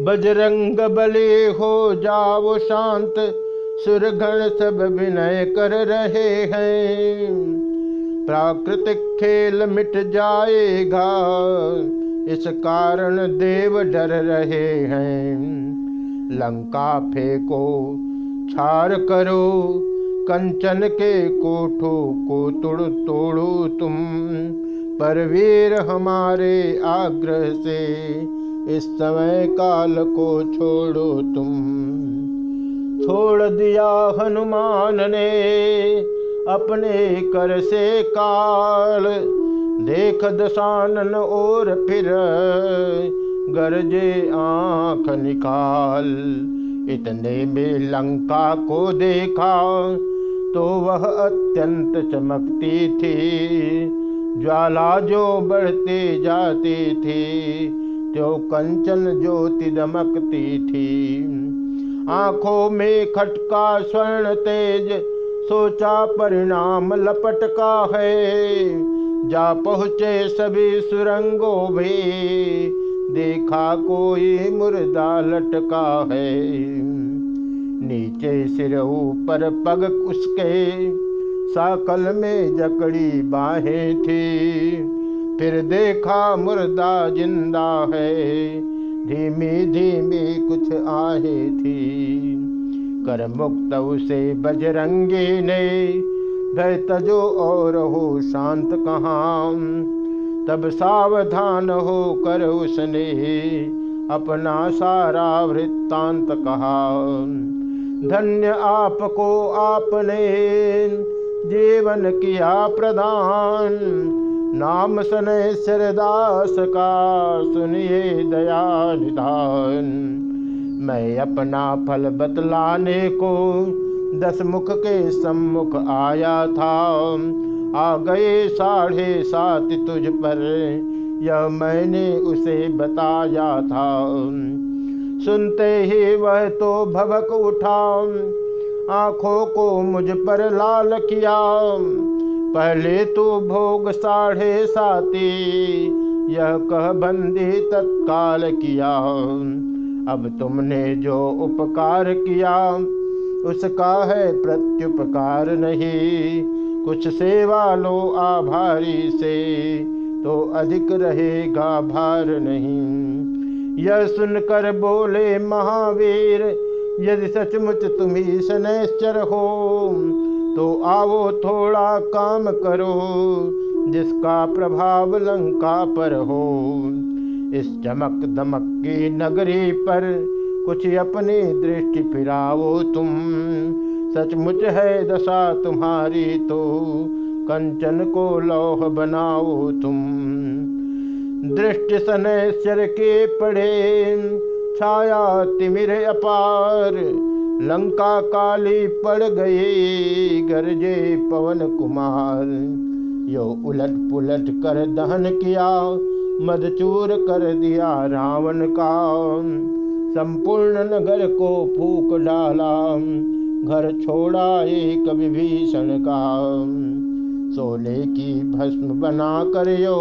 बजरंग बले हो जाओ शांत, सुरगण सब विनय कर रहे हैं। प्राकृतिक खेल मिट जाएगा, इस कारण देव डर रहे हैं। लंका फेंको, छार करो, कंचन के कोठो को तुड़ तोड़ो तुम पर वीर हमारे आग्रह से। इस समय काल को छोड़ो तुम। छोड़ दिया हनुमान ने अपने कर से काल। देख दशानन और फिर गरजे आँख निकाल। इतने में लंका को देखा तो वह अत्यंत चमकती थी। ज्वाला जो बढ़ते जाती थी जो कंचन ज्योति दमकती थी आँखों में खटका स्वर्ण तेज, सोचा परिणाम लपट का है। जा पहुँचे सभी सुरंगों भी देखा कोई मुर्दा लटका है। नीचे सिर ऊपर पग उसके, साकल में जकड़ी बाहें थी। फिर देखा मुर्दा ज़िंदा है। धीमी धीमी कुछ आहे थी। कर मुक्त उसे बजरंगी ने। भय तजो और हो शांत कहाँ। तब सावधान हो कर उसने अपना सारा वृत्तांत कहा। धन्य आपको आपने, जीवन किया प्रदान नाम सने सिरदास का, सुनिए दया निधान मैं अपना फल बतलाने को दस मुख के सम्मुख आया था। आ गए साढ़े सात तुझ पर, यह मैंने उसे बताया था। सुनते ही वह तो भवक उठा, आँखों को मुझ पर लाल किया। पहले तो भोग साढ़े साती। यह कह बंदी तत्काल किया। अब तुमने जो उपकार किया, उसका है प्रत्युपकार नहीं। कुछ सेवा लो आभारी से तो अधिक रहेगा भार नहीं। यह सुनकर बोले, महावीर, यदि सचमुच तुम ही शनैश्चर हो तो आओ थोड़ा काम करो, जिसका प्रभाव लंका पर हो। इस चमक दमक की नगरी पर कुछ अपनी दृष्टि फिराओ तुम। सचमुच है दशा तुम्हारी तो कंचन को लौह बनाओ तुम। दृष्टि सनैश्चर के पड़े, छाया तिमिर अपार। लंका काली पड़ गई गरजे पवन कुमार। यो उलट पुलट कर दहन किया मदचूर कर दिया रावण का। संपूर्ण नगर को फूक डाला, घर छोड़ा एक विभीषण का। सोने की भस्म बना कर यो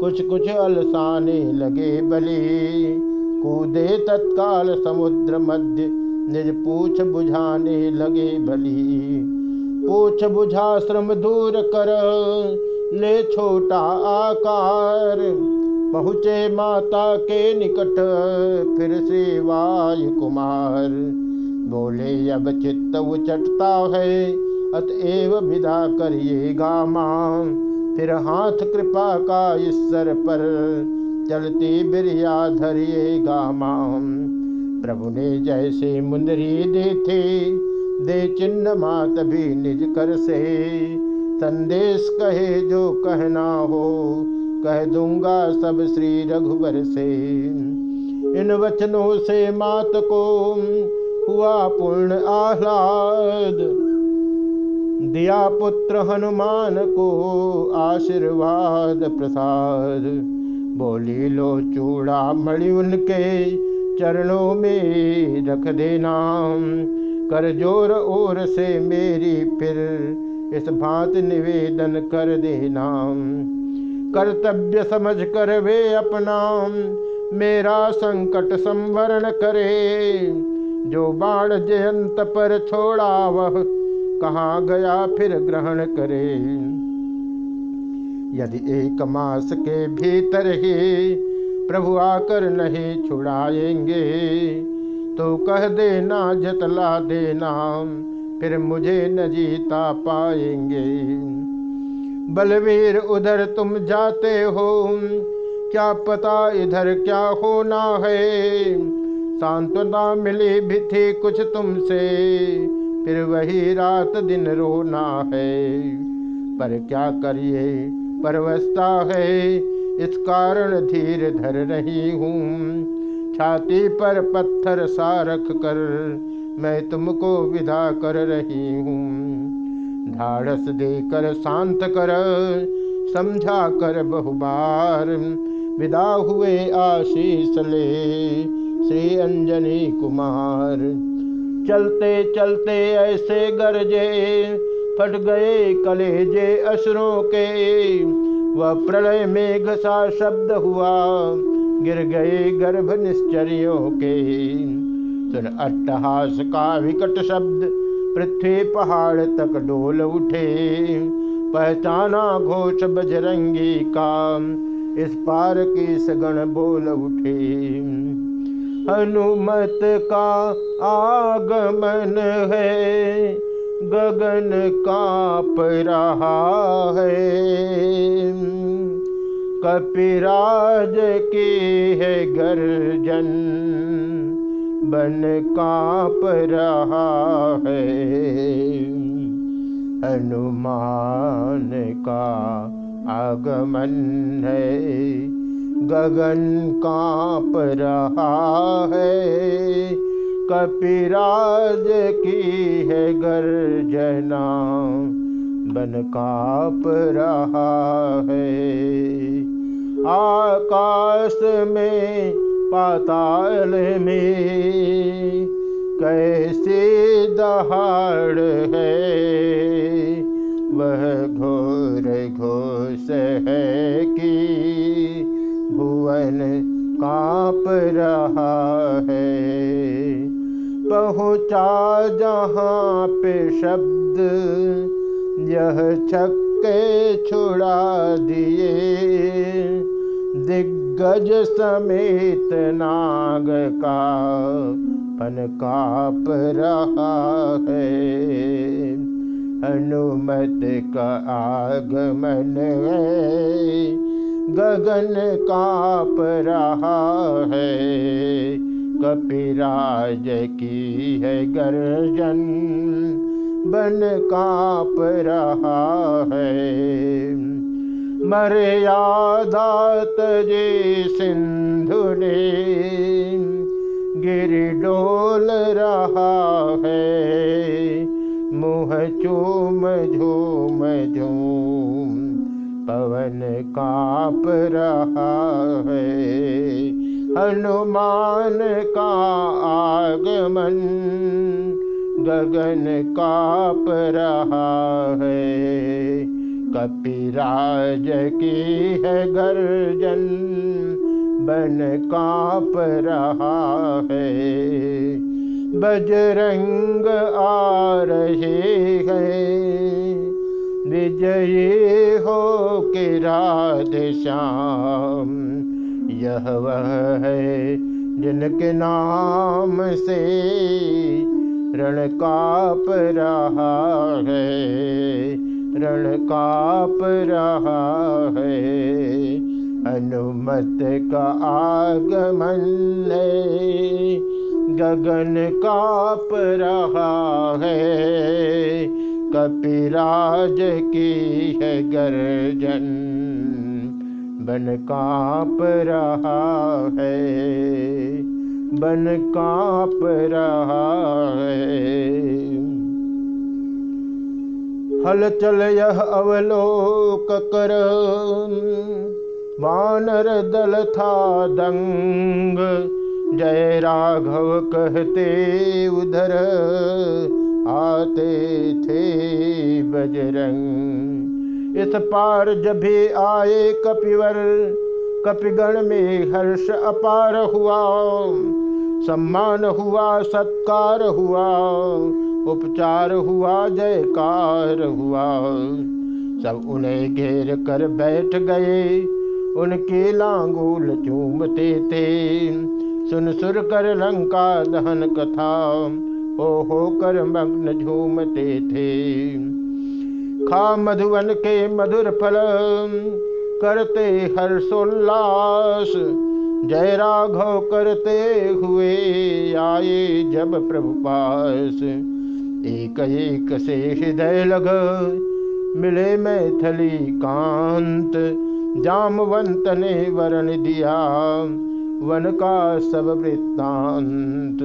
कुछ कुछ अलसाने लगे बली। कूदे तत्काल समुद्र मध्य निज पूछ बुझाने लगे भली। पूछ बुझा श्रम दूर कर, ले छोटा आकार। पहुँचे माता के निकट, फिर से वायु कुमार। बोले, अब चित्त उचटता है अतएव विदा करिएगा माँ। फिर हाथ कृपा का इस सर पर, चलती बिरिया धरिएगा माम प्रभु ने जैसे मुंदरी दे थे दे चिन्ह मात भी निज कर से संदेश कहे, जो कहना हो, कह दूँगा सब श्री रघुवर से। इन वचनों से मात को हुआ पूर्ण आह्लाद। दिया पुत्र हनुमान को आशीर्वाद प्रसाद। बोली, लो चूड़ा मणि उनके चरणों में रख देना। कर ज़ोर और से मेरी फिर इस भांत निवेदन कर देना। कर्तव्य समझ कर वे अपना। मेरा संकट संवरण करे। जो बाण जयंत पर छोड़ा, वह कहाँ गया फिर ग्रहण करे। यदि एक मास के भीतर ही प्रभु आकर नहीं छुड़ाएँगे। तो कह देना, जतला देना फिर मुझे न जीता पाएँगे। बलवीर, उधर तुम जाते हो, क्या पता इधर क्या होना है? सांत्वना मिली भी थी कुछ तुमसे, फिर वही रात दिन रोना है। पर क्या करिए, परवस्ता है इस कारण धीर धर रही हूँ। छाती पर पत्थर सा रख कर मैं तुमको विदा कर रही हूँ। ढाढ़स देकर शांत कर, समझा कर बहुबार। विदा हुए आशीष ले श्री अंजनी कुमार। चलते चलते ऐसे गरजे फट गए कलेजे असरों के। वह प्रलय में घसा शब्द हुआ, गिर गए गर्भ निश्चर्यों के। सुन अट्टहास का विकट शब्द, पृथ्वी पहाड़ तक डोल उठे। पहचाना घोष बजरंगी का, इस पार के सगण बोल उठे। हनुमत का आगमन है गगन काप रहा है। कपिराज की है गर्जन, बन काप रहा है। हनुमान का आगमन है, गगन काप रहा है। कपिराज की है गर्जना, बन काप रहा है। आकाश में पाताल में कैसे दहाड़ है, वह घोर घोष है कि भुवन काँप रहा है। पहुँचा जहाँ पे शब्द, यह छक्के छुड़ा दिए। दिग्गज समेत नाग का पन काप रहा है। हनुमत का आगमन है, गगन काप रहा है। कपिराज की है गर्जन, बन काप रहा है। मर्यादा तजे सिंधु ने, गिर डोल रहा है। मुँह चूम झूम झूम, पवन काप रहा है। हनुमान का आगमन गगन काप रहा है। कपिराज की है गर्जन बन काप रहा है। बजरंग आ रहे हैं। विजयी हो के राधे श्याम। यह वह है, जिनके नाम से रण काप रहा है, रण काप रहा है। अनुमत का आगमन है, गगन काप रहा है, कपिराज की है गर्जन। बन काप रहा है, बन काप रहा है। हल चल यह अवलोक कर, वानर दल था दंग। जय राघव कहते उधर, आते थे बजरंग। इस पार जब आए कपिवर, कपिगण में हर्ष अपार हुआ। सम्मान हुआ, सत्कार हुआ, उपचार हुआ, जयकार हुआ। सब उन्हें घेर कर बैठ गए, उनके लांगूल चूमते थे। सुन सुर कर लंका दहन कथा, हो हो कर मग्न झूमते थे। खा मधुवन के मधुर फल करते हर्षोल्लास जय राघव करते हुए आए जब प्रभु पास। एक एक से हृदय लग मिले मैथली कांत। जामवंत ने वरण दिया, वन का सब वृत्तांत।